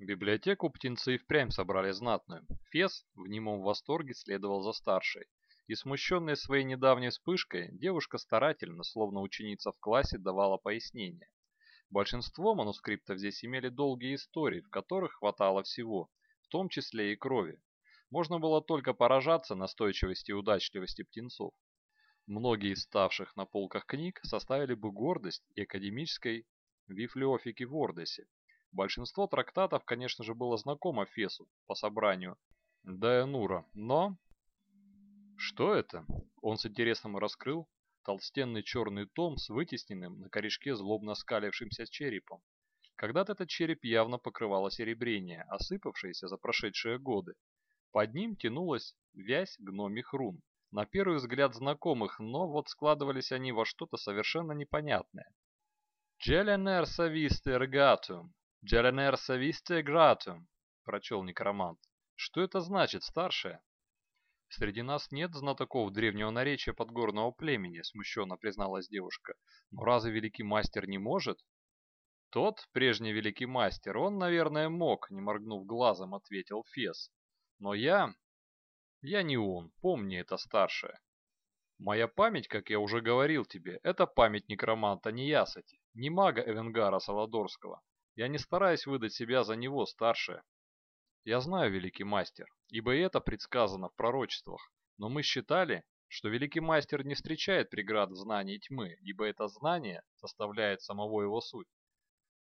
Библиотеку птенцы и впрямь собрали знатную. Фес в немом восторге следовал за старшей. И смущенная своей недавней вспышкой, девушка старательно, словно ученица в классе, давала пояснения. Большинство манускриптов здесь имели долгие истории, в которых хватало всего, в том числе и крови. Можно было только поражаться настойчивости и удачливости птенцов. Многие из ставших на полках книг составили бы гордость и академической библиофики в Ордесе. Большинство трактатов, конечно же, было знакомо Фесу по собранию Дайанура, но... Что это? Он с интересом раскрыл толстенный черный том с вытесненным на корешке злобно скалившимся черепом. Когда-то этот череп явно покрывало серебрение, осыпавшееся за прошедшие годы. Под ним тянулась вязь гномих рун, на первый взгляд знакомых, но вот складывались они во что-то совершенно непонятное. «Джеленер сависте регатум, джеленер сависте гратум», прочел некромант. «Что это значит, старшая?» «Среди нас нет знатоков древнего наречия подгорного племени», смущенно призналась девушка. «Но разве великий мастер не может?» «Тот, прежний великий мастер, он, наверное, мог», не моргнув глазом, ответил Фес. «Но я... Я не он, помни это старшее. Моя память, как я уже говорил тебе, это память некроманта Ниясати, не мага Эвенгара Саладорского. Я не стараюсь выдать себя за него, старшее. Я знаю, великий мастер, ибо это предсказано в пророчествах, но мы считали, что великий мастер не встречает преград в знании тьмы, ибо это знание составляет самого его суть.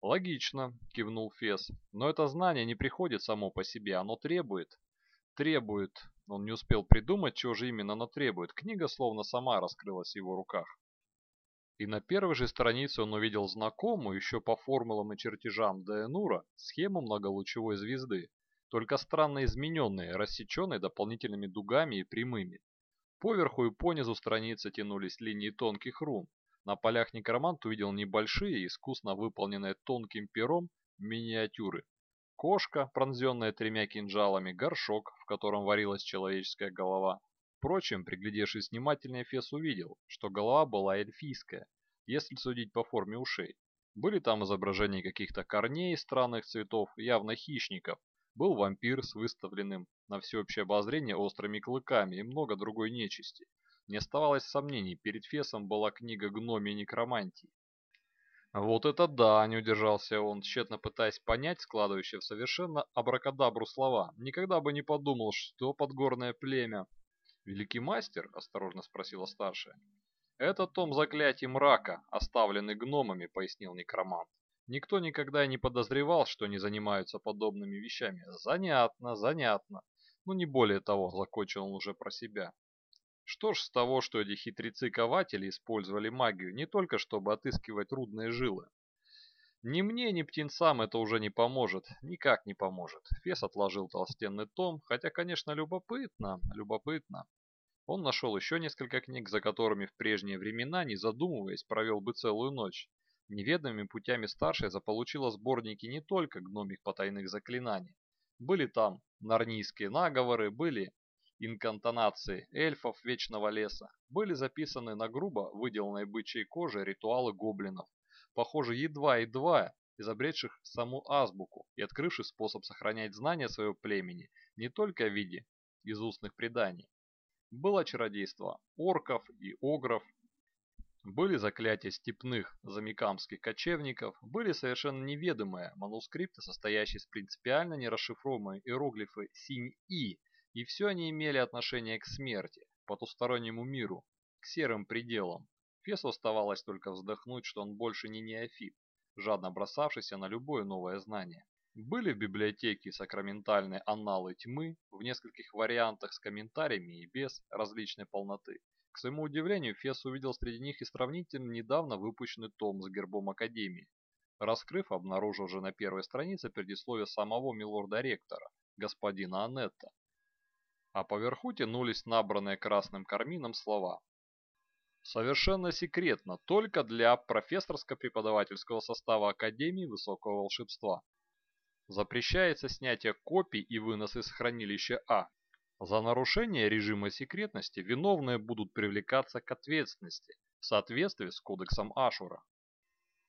«Логично», — кивнул Фес, — «но это знание не приходит само по себе, оно требует, требует. Он не успел придумать, чего же именно оно требует. Книга словно сама раскрылась в его руках. И на первой же странице он увидел знакомую, еще по формулам и чертежам Дейнура, схему многолучевой звезды, только странно измененные, рассеченные дополнительными дугами и прямыми. Поверху и понизу страницы тянулись линии тонких рун. На полях некромант увидел небольшие, искусно выполненные тонким пером миниатюры, Кошка, пронзенная тремя кинжалами, горшок, в котором варилась человеческая голова. Впрочем, приглядевшись внимательнее, Фес увидел, что голова была эльфийская, если судить по форме ушей. Были там изображения каких-то корней странных цветов, явно хищников. Был вампир с выставленным на всеобщее обозрение острыми клыками и много другой нечисти. Не оставалось сомнений, перед Фесом была книга гномии некромантии. Вот это да, не удержался он, тщетно пытаясь понять складывающие в совершенно абракадабру слова. Никогда бы не подумал, что подгорное племя. Великий мастер? Осторожно спросила старшая. Это том заклятий мрака, оставленный гномами, пояснил некромант. Никто никогда и не подозревал, что они занимаются подобными вещами. Занятно, занятно. Ну не более того, закончил он уже про себя. Что ж с того, что эти хитрецы-кователи использовали магию не только чтобы отыскивать рудные жилы. Ни мне, ни птенцам это уже не поможет, никак не поможет. Фес отложил толстенный том, хотя, конечно, любопытно, любопытно. Он нашел еще несколько книг, за которыми в прежние времена, не задумываясь, провел бы целую ночь. Неведомыми путями старшая заполучила сборники не только гномих потайных заклинаний. Были там нарнийские наговоры, были инкантонации эльфов Вечного Леса были записаны на грубо выделанной бычьей коже ритуалы гоблинов, похоже, едва-едва изобретших саму азбуку и открывших способ сохранять знания своего племени не только в виде из устных преданий. Было чародейство орков и огров, были заклятия степных замикамских кочевников, были совершенно неведомые манускрипты, состоящие из принципиально нерасшифруемой иероглифы синь-и, и все они имели отношение к смерти, потустороннему миру, к серым пределам. Фесу оставалось только вздохнуть, что он больше не неофит, жадно бросавшийся на любое новое знание. Были в библиотеке сакраментальные анналы тьмы в нескольких вариантах с комментариями и без различной полноты. К своему удивлению, Фес увидел среди них и сравнительно недавно выпущенный том с гербом Академии. Раскрыв, обнаружил же на первой странице предисловие самого милорда-ректора, господина Анетта, а поверху тянулись набранные красным кармином слова. Совершенно секретно, только для профессорско-преподавательского состава Академии Высокого Волшебства. Запрещается снятие копий и вынос из хранилища А. За нарушение режима секретности виновные будут привлекаться к ответственности в соответствии с Кодексом Ашура.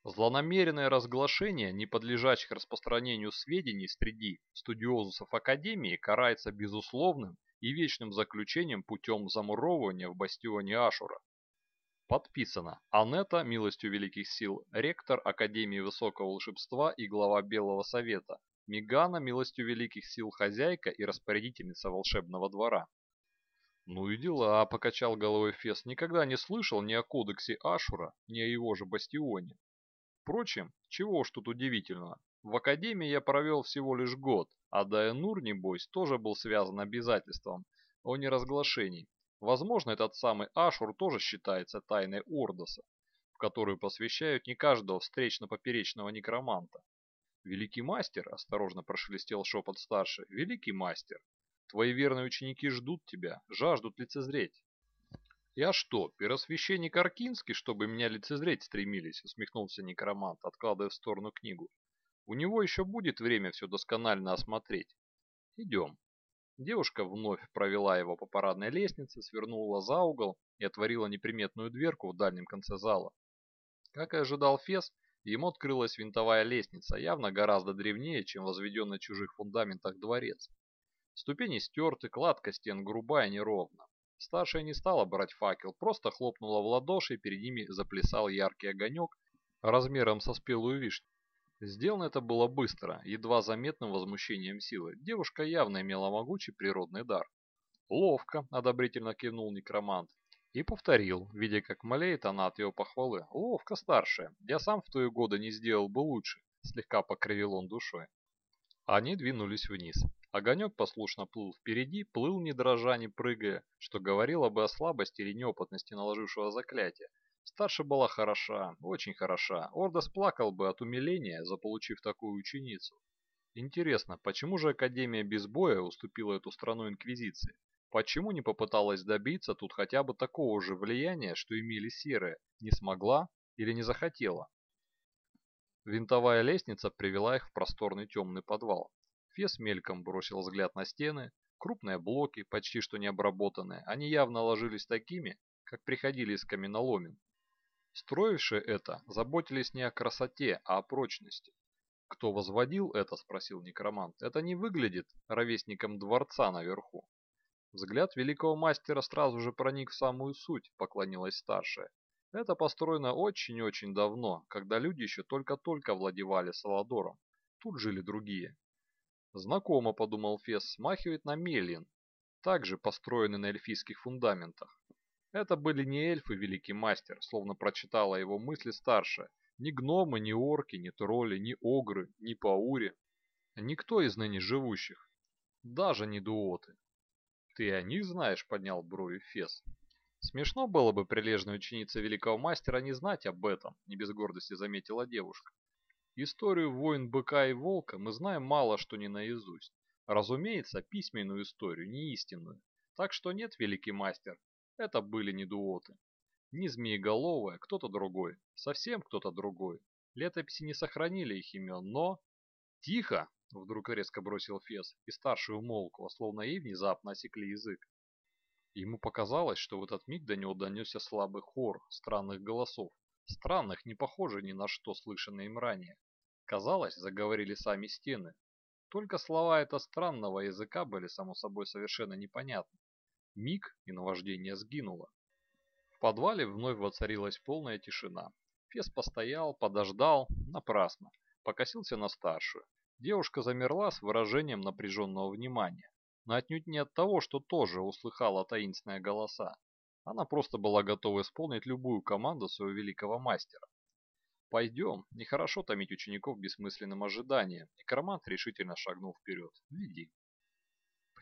Злонамеренное разглашение неподлежащих распространению сведений среди студиозусов Академии карается безусловным и вечным заключением путем замуровывания в бастионе Ашура. Подписано. Анетта, милостью великих сил, ректор Академии Высокого Волшебства и глава Белого Совета. Мигана, милостью великих сил, хозяйка и распорядительница волшебного двора. «Ну и дела», — покачал головой Фес, — «никогда не слышал ни о кодексе Ашура, ни о его же бастионе. Впрочем, чего уж тут удивительного. В академии я провел всего лишь год, а Дайнур, небось, тоже был связан обязательством о неразглашении. Возможно, этот самый Ашур тоже считается тайной Ордоса, в которую посвящают не каждого встречно-поперечного некроманта. «Великий мастер», — осторожно прошелестел шепот старший, — «великий мастер, твои верные ученики ждут тебя, жаждут лицезреть». «Я что, первосвященник Аркинский, чтобы меня лицезреть стремились?» — усмехнулся некромант, откладывая в сторону книгу. «У него еще будет время все досконально осмотреть. Идем». Девушка вновь провела его по парадной лестнице, свернула за угол и отворила неприметную дверку в дальнем конце зала. Как и ожидал Фес, ему открылась винтовая лестница, явно гораздо древнее, чем возведенный чужих фундаментах дворец. Ступени стерты, кладка стен грубая и неровна. Старшая не стала брать факел, просто хлопнула в ладоши, и перед ними заплясал яркий огонек размером со спелую вишню. Сделано это было быстро, едва заметным возмущением силы. Девушка явно имела могучий природный дар. «Ловко», — одобрительно кивнул некромант. И повторил, видя, как малеет она от его похвалы. «Ловко, старшая. Я сам в твои годы не сделал бы лучше», — слегка покривил он душой. Они двинулись вниз. Огонек послушно плыл впереди, плыл не дрожа, не прыгая, что говорило бы о слабости или неопытности наложившего заклятия. Старше была хороша, очень хороша. Ордос плакал бы от умиления, заполучив такую ученицу. Интересно, почему же Академия без боя уступила эту страну Инквизиции? Почему не попыталась добиться тут хотя бы такого же влияния, что имели серые? Не смогла или не захотела? Винтовая лестница привела их в просторный темный подвал. Фес мельком бросил взгляд на стены. Крупные блоки, почти что не обработанные, они явно ложились такими, как приходили из каменоломен. Строившие это заботились не о красоте, а о прочности. «Кто возводил это?» – спросил некромант. «Это не выглядит ровесником дворца наверху». Взгляд великого мастера сразу же проник в самую суть, поклонилась старшая. Это построено очень-очень давно, когда люди еще только-только владевали Саладором. Тут жили другие. Знакомо, подумал Фес, смахивает на Мелин, также построенный на эльфийских фундаментах. Это были не эльфы, великий мастер, словно прочитала его мысли старшая. Ни гномы, ни орки, ни тролли, ни огры, ни паури. Никто из ныне живущих. Даже не дуоты. «Ты о них знаешь?» — поднял брови Фес. «Смешно было бы прилежной ученице великого мастера не знать об этом», — не без гордости заметила девушка. Историю войн быка и волка мы знаем мало что не наизусть. Разумеется, письменную историю, не истинную. Так что нет, великий мастер, это были не дуоты. Не змееголовые, кто-то другой, совсем кто-то другой. Летописи не сохранили их имен, но... «Тихо!» — вдруг резко бросил Фес, и старший умолкла, словно ей внезапно осекли язык. Ему показалось, что в этот миг до него донесся слабый хор странных голосов, странных, не похожих ни на что слышанное им ранее. Казалось, заговорили сами стены. Только слова этого странного языка были, само собой, совершенно непонятны. Миг, и наваждение сгинуло. В подвале вновь воцарилась полная тишина. Фес постоял, подождал, напрасно. Покосился на старшую. Девушка замерла с выражением напряженного внимания. Но отнюдь не от того, что тоже услыхала таинственные голоса. Она просто была готова исполнить любую команду своего великого мастера. «Пойдем, нехорошо томить учеников бессмысленным ожиданием», и Кармант решительно шагнул вперед. «Веди».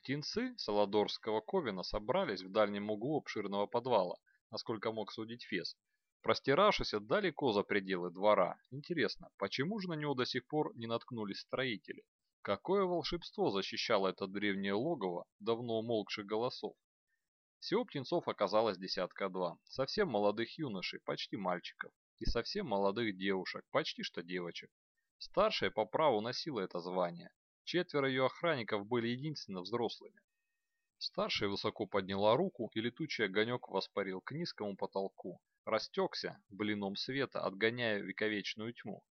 Птенцы Саладорского Ковина собрались в дальнем углу обширного подвала, насколько мог судить Фес, простиравшись далеко за пределы двора. Интересно, почему же на него до сих пор не наткнулись строители? Какое волшебство защищало это древнее логово давно умолкших голосов? Всего птенцов оказалось десятка два, совсем молодых юношей, почти мальчиков, и совсем молодых девушек, почти что девочек. Старшая по праву носила это звание. Четверо ее охранников были единственно взрослыми. Старшая высоко подняла руку, и летучий огонек воспарил к низкому потолку, растекся блином света, отгоняя вековечную тьму.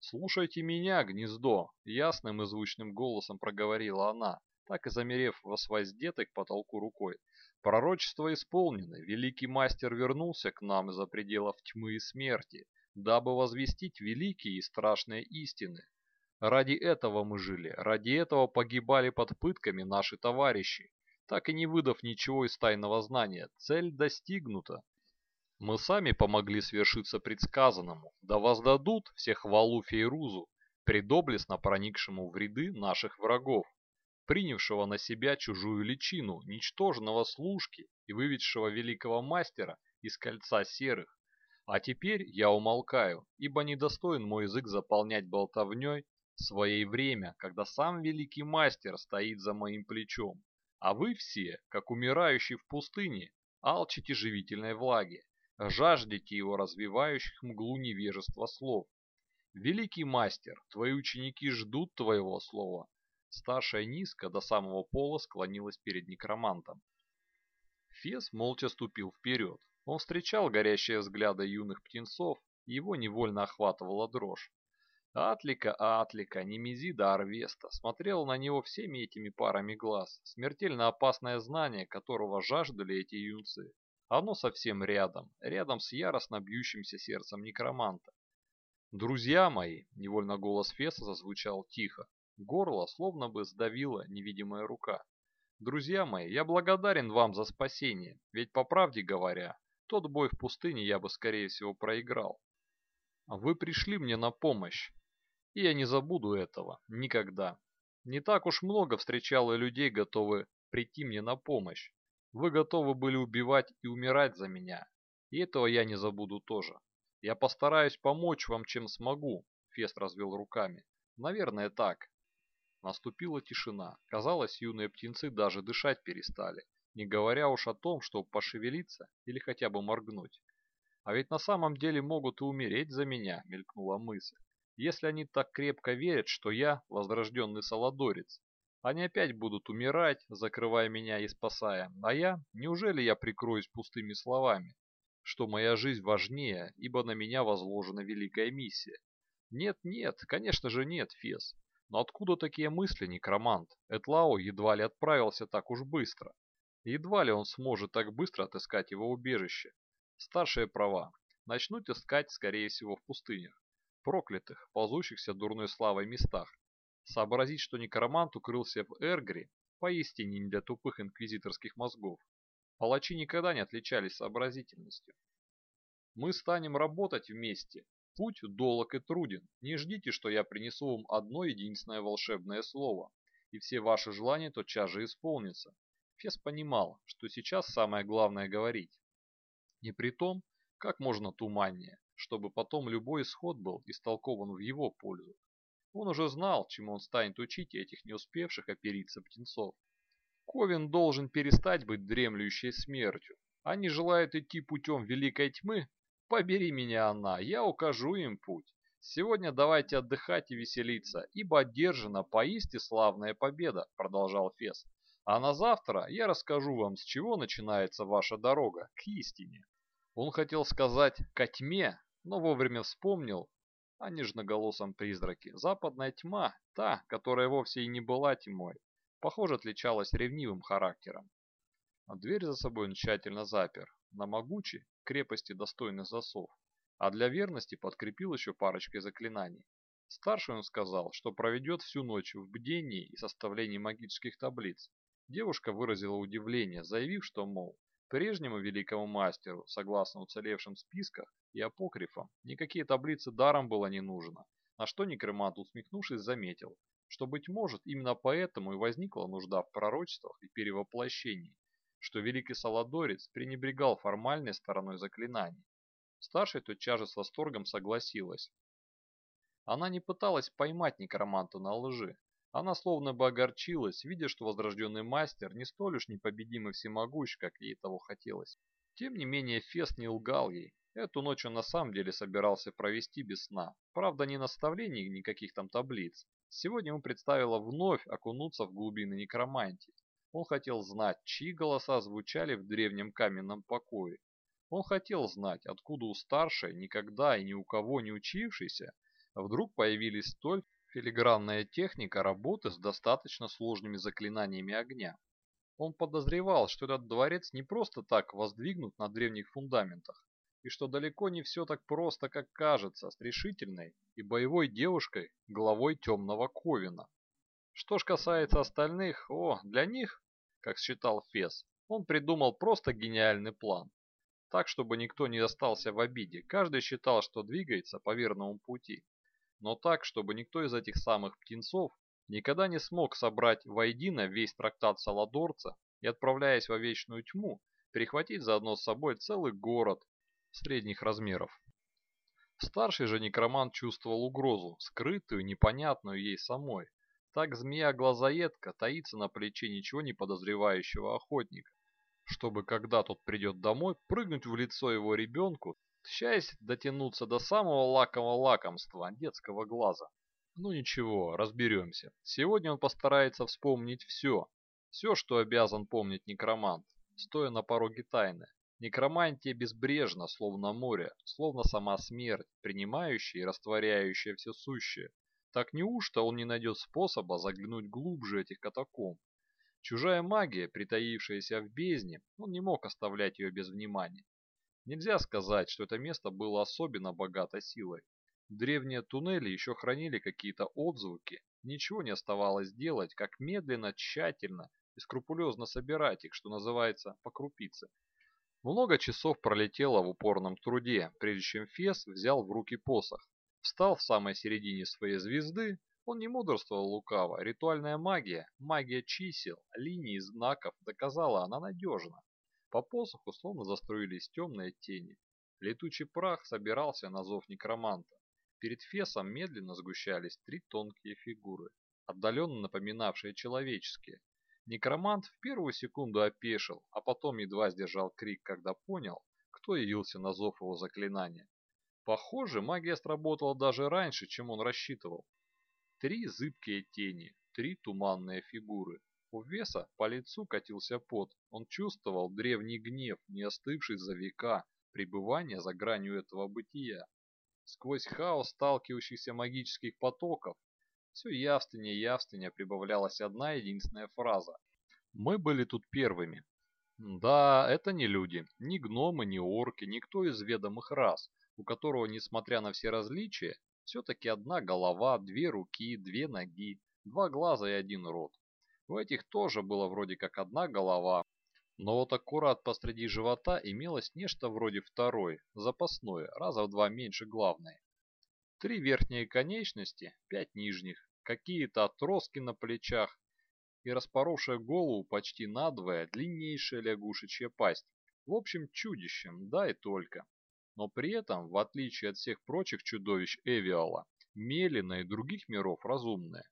«Слушайте меня, гнездо!» — ясным и звучным голосом проговорила она, так и замерев возвоздетой к потолку рукой. «Пророчество исполнено, великий мастер вернулся к нам из-за пределов тьмы и смерти, дабы возвестить великие и страшные истины. Ради этого мы жили, ради этого погибали под пытками наши товарищи, так и не выдав ничего из тайного знания. Цель достигнута. Мы сами помогли свершиться предсказанному, да воздадут все хвалу Фейрузу, предоблестно проникшему в ряды наших врагов, принявшего на себя чужую личину, ничтожного служки и выведшего великого мастера из кольца серых. А теперь я умолкаю, ибо недостоин мой язык заполнять болтовней своей время, когда сам великий мастер стоит за моим плечом, а вы все, как умирающий в пустыне, алчите живительной влаги жаждете его развивающих мглу невежества слов. Великий мастер, твои ученики ждут твоего слова. Старшая низко до самого пола склонилась перед некромантом. Фес молча ступил вперед. Он встречал горящие взгляды юных птенцов, его невольно охватывала дрожь. Атлика, Атлика, Немезида Арвеста смотрел на него всеми этими парами глаз, смертельно опасное знание которого жаждали эти юнцы. Оно совсем рядом, рядом с яростно бьющимся сердцем некроманта. «Друзья мои!» — невольно голос Феса зазвучал тихо. Горло словно бы сдавила невидимая рука. «Друзья мои, я благодарен вам за спасение, ведь, по правде говоря, тот бой в пустыне я бы, скорее всего, проиграл. Вы пришли мне на помощь, и я не забуду этого. Никогда. Не так уж много встречал и людей, готовы прийти мне на помощь. Вы готовы были убивать и умирать за меня. И этого я не забуду тоже. Я постараюсь помочь вам, чем смогу, Фест развел руками. Наверное, так. Наступила тишина. Казалось, юные птенцы даже дышать перестали, не говоря уж о том, чтобы пошевелиться или хотя бы моргнуть. А ведь на самом деле могут и умереть за меня, мелькнула мысль. Если они так крепко верят, что я возрожденный саладорец, они опять будут умирать, закрывая меня и спасая. А я? Неужели я прикроюсь пустыми словами? Что моя жизнь важнее, ибо на меня возложена великая миссия. Нет, нет, конечно же нет, Фес. Но откуда такие мысли, некромант? Этлао едва ли отправился так уж быстро. Едва ли он сможет так быстро отыскать его убежище. Старшие права. Начнут искать, скорее всего, в пустынях. Проклятых, ползущихся дурной славой местах, Сообразить, что некромант укрылся в Эргре, поистине не для тупых инквизиторских мозгов. Палачи никогда не отличались сообразительностью. Мы станем работать вместе. Путь долог и труден. Не ждите, что я принесу вам одно единственное волшебное слово, и все ваши желания тотчас же исполнятся. Фес понимал, что сейчас самое главное говорить. И при том, как можно туманнее, чтобы потом любой исход был истолкован в его пользу. Он уже знал, чему он станет учить этих не успевших опериться птенцов. Ковен должен перестать быть дремлющей смертью. Они желают идти путем великой тьмы? Побери меня она, я укажу им путь. Сегодня давайте отдыхать и веселиться, ибо одержана поистине славная победа, продолжал Фес. А на завтра я расскажу вам, с чего начинается ваша дорога к истине. Он хотел сказать «ко тьме», но вовремя вспомнил, о нежноголосом призраке. Западная тьма, та, которая вовсе и не была тьмой, похоже, отличалась ревнивым характером. А дверь за собой он тщательно запер, на могучей крепости достойный засов, а для верности подкрепил еще парочкой заклинаний. Старший он сказал, что проведет всю ночь в бдении и составлении магических таблиц. Девушка выразила удивление, заявив, что, мол, Прежнему великому мастеру, согласно уцелевшим списках и апокрифам, никакие таблицы даром было не нужно, на что некромант, усмехнувшись, заметил, что, быть может, именно поэтому и возникла нужда в пророчествах и перевоплощении, что великий Саладорец пренебрегал формальной стороной заклинаний. Старший тотчас же с восторгом согласилась. Она не пыталась поймать некроманта на лжи, она словно бы огорчилась, видя, что возрожденный мастер не столь уж непобедим и всемогущ, как ей того хотелось. Тем не менее, Фест не лгал ей. Эту ночь он на самом деле собирался провести без сна. Правда, не наставлений, никаких там таблиц. Сегодня ему представило вновь окунуться в глубины некромантии. Он хотел знать, чьи голоса звучали в древнем каменном покое. Он хотел знать, откуда у старшей, никогда и ни у кого не учившейся, вдруг появились столь филигранная техника работы с достаточно сложными заклинаниями огня. Он подозревал, что этот дворец не просто так воздвигнут на древних фундаментах, и что далеко не все так просто, как кажется, с решительной и боевой девушкой, главой темного Ковина. Что ж касается остальных, о, для них, как считал Фес, он придумал просто гениальный план. Так, чтобы никто не остался в обиде, каждый считал, что двигается по верному пути. Но так, чтобы никто из этих самых птенцов никогда не смог собрать воедино весь трактат Саладорца и, отправляясь во вечную тьму, перехватить заодно с собой целый город средних размеров. Старший же некромант чувствовал угрозу, скрытую, непонятную ей самой. Так змея-глазоедка таится на плече ничего не подозревающего охотника, чтобы, когда тот придет домой, прыгнуть в лицо его ребенку, счастье дотянуться до самого лакомого лакомства детского глаза. Ну ничего, разберемся. Сегодня он постарается вспомнить все, все, что обязан помнить некромант, стоя на пороге тайны. Некромантия безбрежна, словно море, словно сама смерть, принимающая и растворяющая все сущее. Так неужто он не найдет способа заглянуть глубже этих катакомб? Чужая магия, притаившаяся в бездне, он не мог оставлять ее без внимания. Нельзя сказать, что это место было особенно богато силой. Древние туннели еще хранили какие-то отзвуки, ничего не оставалось делать, как медленно, тщательно и скрупулезно собирать их, что называется, по крупице. Много часов пролетело в упорном труде, прежде чем Фес взял в руки посох. Встал в самой середине своей звезды, он не мудрствовал лукаво. Ритуальная магия, магия чисел, линий знаков доказала, она надежна. По посоху словно заструились темные тени. Летучий прах собирался на зов некроманта. Перед Фесом медленно сгущались три тонкие фигуры, отдаленно напоминавшие человеческие, Некромант в первую секунду опешил, а потом едва сдержал крик, когда понял, кто явился на зов его заклинания. Похоже, магия сработала даже раньше, чем он рассчитывал. Три зыбкие тени, три туманные фигуры. У Веса по лицу катился пот. Он чувствовал древний гнев, не остывший за века пребывания за гранью этого бытия. Сквозь хаос сталкивающихся магических потоков все явственнее и явственнее прибавлялась одна единственная фраза. «Мы были тут первыми». Да, это не люди, ни гномы, ни орки, никто из ведомых рас, у которого, несмотря на все различия, все-таки одна голова, две руки, две ноги, два глаза и один рот. У этих тоже было вроде как одна голова, но вот аккурат посреди живота имелось нечто вроде второй, запасной, раза в два меньше главной. Три верхние конечности, пять нижних, какие-то отростки на плечах и распоровшая голову почти надвое длиннейшая лягушечья пасть. В общем, чудищем, да и только. Но при этом, в отличие от всех прочих чудовищ Эвиала, Мелина и других миров разумная.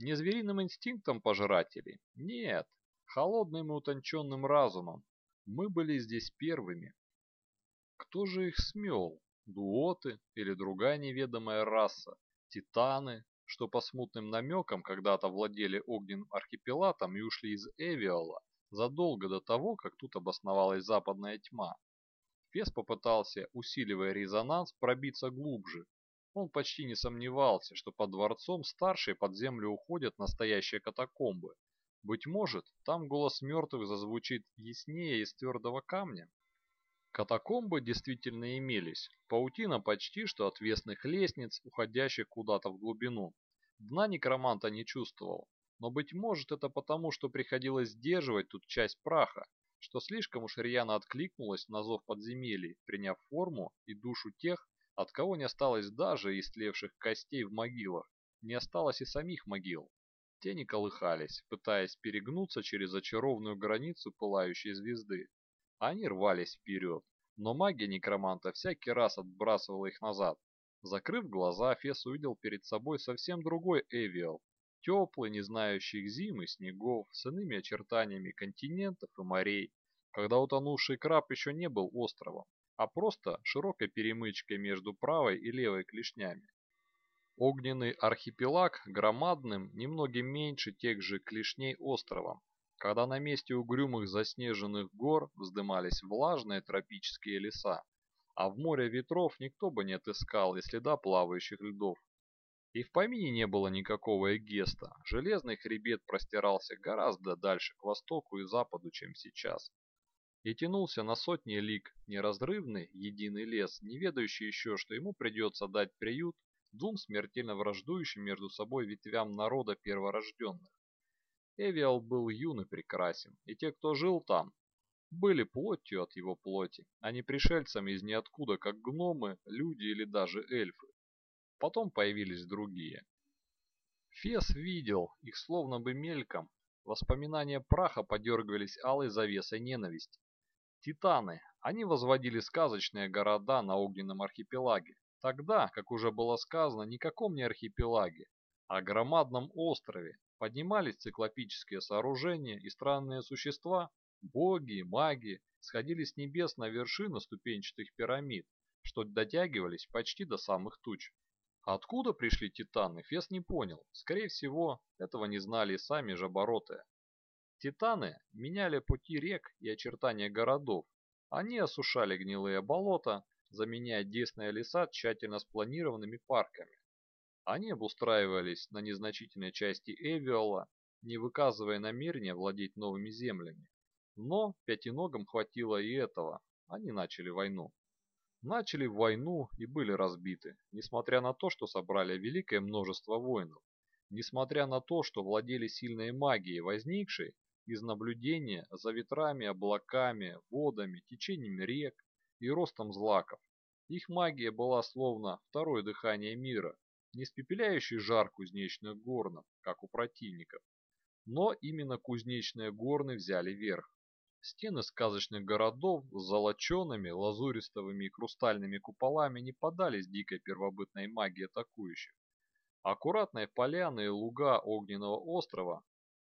Не звериным инстинктом пожирателей, нет, холодным и утонченным разумом. Мы были здесь первыми. Кто же их смел? дуоты или другая неведомая раса, титаны, что по смутным намекам когда-то владели огненным архипелагом и ушли из Эвиола задолго до того, как тут обосновалась западная тьма. Фес попытался, усиливая резонанс, пробиться глубже. Он почти не сомневался, что под дворцом старшие под землю уходят настоящие катакомбы. Быть может, там голос мертвых зазвучит яснее из твердого камня? Катакомбы действительно имелись, паутина почти что отвесных лестниц, уходящих куда-то в глубину. Дна некроманта не чувствовал, но быть может это потому, что приходилось сдерживать тут часть праха, что слишком уж рьяно откликнулась на зов подземелий, приняв форму и душу тех, от кого не осталось даже истлевших костей в могилах, не осталось и самих могил. Те не колыхались, пытаясь перегнуться через очарованную границу пылающей звезды. Они рвались вперед, но магия некроманта всякий раз отбрасывала их назад. Закрыв глаза, Фес увидел перед собой совсем другой Эвиал, теплый, не знающий зим и снегов, с иными очертаниями континентов и морей, когда утонувший краб еще не был островом, а просто широкой перемычкой между правой и левой клешнями. Огненный архипелаг громадным, немногим меньше тех же клешней островом, когда на месте угрюмых заснеженных гор вздымались влажные тропические леса, а в море ветров никто бы не отыскал и следа плавающих льдов. И в помине не было никакого эгеста, железный хребет простирался гораздо дальше к востоку и западу, чем сейчас. И тянулся на сотни лиг неразрывный единый лес, не ведающий еще, что ему придется дать приют двум смертельно враждующим между собой ветвям народа перворожденных. Эвиал был юн и прекрасен, и те, кто жил там, были плотью от его плоти, а не пришельцами из ниоткуда, как гномы, люди или даже эльфы. Потом появились другие. Фес видел их словно бы мельком, воспоминания праха подергивались алой завесой ненависти. Титаны, они возводили сказочные города на огненном архипелаге, Тогда, как уже было сказано, никаком не архипелаге, а громадном острове поднимались циклопические сооружения и странные существа, боги, маги, сходили с небес на вершины ступенчатых пирамид, что дотягивались почти до самых туч. Откуда пришли титаны, Фес не понял. Скорее всего, этого не знали и сами жабороты. Титаны меняли пути рек и очертания городов. Они осушали гнилые болота, заменяя десные леса тщательно спланированными парками. Они обустраивались на незначительной части Эвиола, не выказывая намерения владеть новыми землями. Но пятиногам хватило и этого, они начали войну. Начали войну и были разбиты, несмотря на то, что собрали великое множество воинов, несмотря на то, что владели сильной магией, возникшей из наблюдения за ветрами, облаками, водами, течениями рек, и ростом злаков. Их магия была словно второе дыхание мира, не испепеляющий жар кузнечных горнов, как у противников. Но именно кузнечные горны взяли верх. Стены сказочных городов с золочеными, лазуристовыми и хрустальными куполами не подались дикой первобытной магии атакующих. Аккуратные поляны и луга огненного острова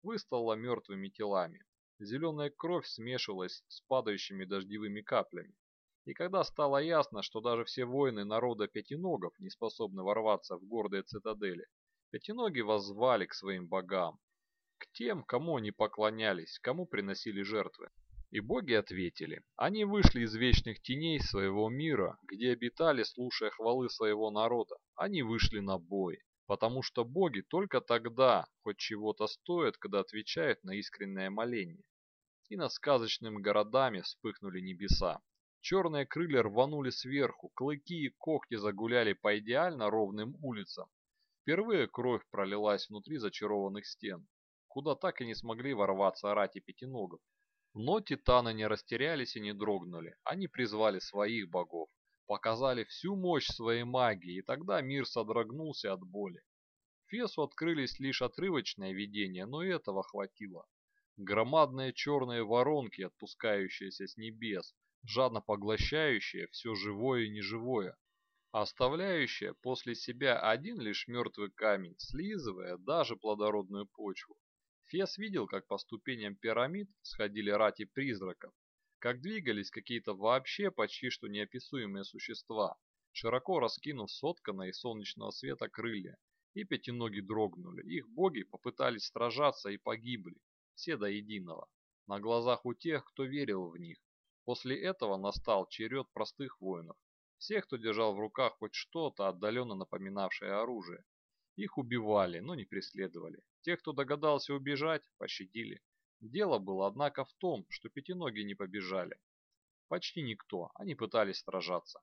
выстала мертвыми телами. Зеленая кровь смешивалась с падающими дождевыми каплями. И когда стало ясно, что даже все воины народа пятиногов не способны ворваться в гордые цитадели, пятиноги воззвали к своим богам, к тем, кому они поклонялись, кому приносили жертвы. И боги ответили. Они вышли из вечных теней своего мира, где обитали, слушая хвалы своего народа. Они вышли на бой, потому что боги только тогда хоть чего-то стоят, когда отвечают на искреннее моление. И над сказочными городами вспыхнули небеса, Черные крылья рванули сверху, клыки и когти загуляли по идеально ровным улицам. Впервые кровь пролилась внутри зачарованных стен, куда так и не смогли ворваться рати пятиногов. Но титаны не растерялись и не дрогнули. Они призвали своих богов, показали всю мощь своей магии, и тогда мир содрогнулся от боли. Фесу открылись лишь отрывочные видения, но этого хватило. Громадные черные воронки, отпускающиеся с небес, жадно поглощающее все живое и неживое, оставляющее после себя один лишь мертвый камень, слизывая даже плодородную почву. Фес видел, как по ступеням пирамид сходили рати призраков, как двигались какие-то вообще почти что неописуемые существа, широко раскинув сотканные из солнечного света крылья, и пятиноги дрогнули. Их боги попытались сражаться и погибли, все до единого, на глазах у тех, кто верил в них. После этого настал черед простых воинов, всех, кто держал в руках хоть что-то, отдаленно напоминавшее оружие. Их убивали, но не преследовали. Тех, кто догадался убежать, пощадили. Дело было, однако, в том, что пятиноги не побежали. Почти никто, они пытались сражаться.